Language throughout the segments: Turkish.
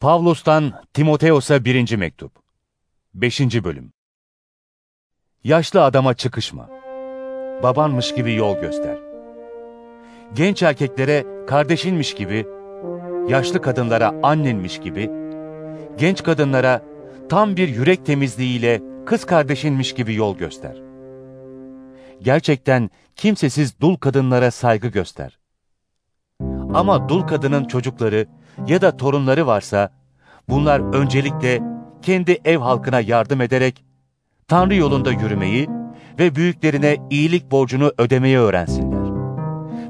Pavlus'tan Timoteos'a birinci mektup. 5. bölüm. Yaşlı adama çıkışma. Babanmış gibi yol göster. Genç erkeklere kardeşinmiş gibi, yaşlı kadınlara annenmiş gibi, genç kadınlara tam bir yürek temizliğiyle kız kardeşinmiş gibi yol göster. Gerçekten kimsesiz dul kadınlara saygı göster. Ama dul kadının çocukları ya da torunları varsa, bunlar öncelikle kendi ev halkına yardım ederek, Tanrı yolunda yürümeyi ve büyüklerine iyilik borcunu ödemeyi öğrensinler.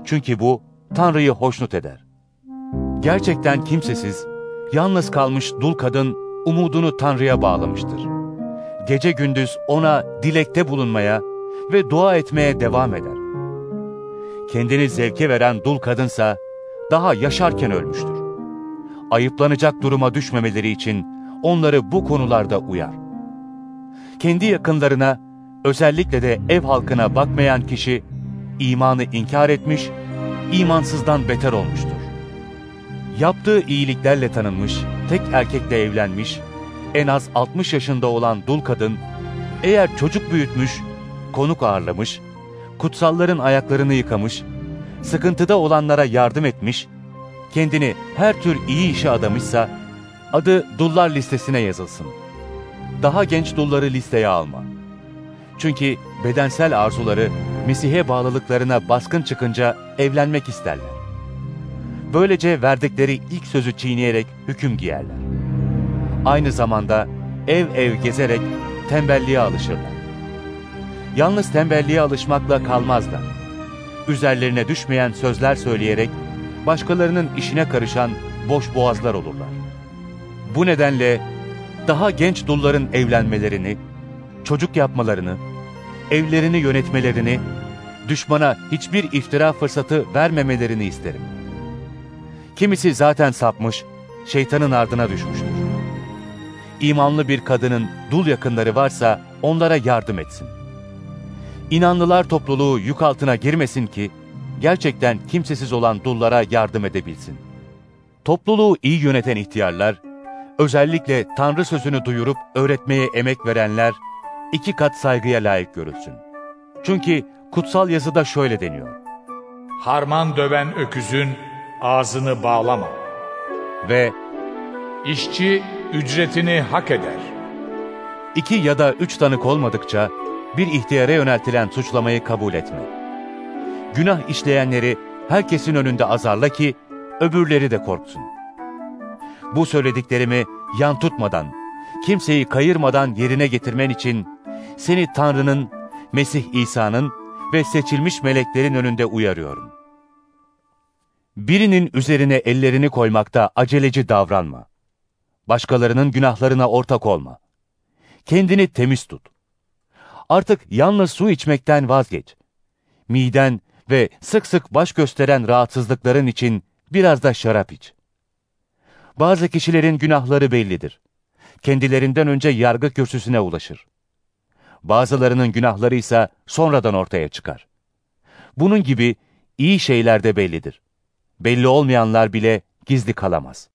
Çünkü bu, Tanrı'yı hoşnut eder. Gerçekten kimsesiz, yalnız kalmış dul kadın umudunu Tanrı'ya bağlamıştır. Gece gündüz ona dilekte bulunmaya ve dua etmeye devam eder. Kendini zevke veren dul kadınsa, daha yaşarken ölmüştür. Ayıplanacak duruma düşmemeleri için onları bu konularda uyar. Kendi yakınlarına, özellikle de ev halkına bakmayan kişi, imanı inkar etmiş, imansızdan beter olmuştur. Yaptığı iyiliklerle tanınmış, tek erkekle evlenmiş, en az 60 yaşında olan dul kadın, eğer çocuk büyütmüş, konuk ağırlamış, kutsalların ayaklarını yıkamış, sıkıntıda olanlara yardım etmiş, kendini her tür iyi işe adamışsa, adı dullar listesine yazılsın. Daha genç dulları listeye alma. Çünkü bedensel arzuları Mesih'e bağlılıklarına baskın çıkınca evlenmek isterler. Böylece verdikleri ilk sözü çiğneyerek hüküm giyerler. Aynı zamanda ev ev gezerek tembelliğe alışırlar. Yalnız tembelliğe alışmakla kalmazlar. Üzerlerine düşmeyen sözler söyleyerek başkalarının işine karışan boş boğazlar olurlar. Bu nedenle daha genç dulların evlenmelerini, çocuk yapmalarını, evlerini yönetmelerini, düşmana hiçbir iftira fırsatı vermemelerini isterim. Kimisi zaten sapmış, şeytanın ardına düşmüştür. İmanlı bir kadının dul yakınları varsa onlara yardım etsin. İnanlılar topluluğu yük altına girmesin ki, gerçekten kimsesiz olan dullara yardım edebilsin. Topluluğu iyi yöneten ihtiyarlar, özellikle Tanrı sözünü duyurup öğretmeye emek verenler, iki kat saygıya layık görülsün. Çünkü kutsal yazıda şöyle deniyor. Harman döven öküzün ağzını bağlama. Ve İşçi ücretini hak eder. iki ya da üç tanık olmadıkça bir ihtiyara yöneltilen suçlamayı kabul etme. Günah işleyenleri herkesin önünde azarla ki öbürleri de korksun. Bu söylediklerimi yan tutmadan, kimseyi kayırmadan yerine getirmen için seni Tanrı'nın, Mesih İsa'nın ve seçilmiş meleklerin önünde uyarıyorum. Birinin üzerine ellerini koymakta aceleci davranma. Başkalarının günahlarına ortak olma. Kendini temiz tut. Artık yalnız su içmekten vazgeç. Miden ve sık sık baş gösteren rahatsızlıkların için biraz da şarap iç. Bazı kişilerin günahları bellidir. Kendilerinden önce yargı kürsüsüne ulaşır. Bazılarının günahları ise sonradan ortaya çıkar. Bunun gibi iyi şeyler de bellidir. Belli olmayanlar bile gizli kalamaz.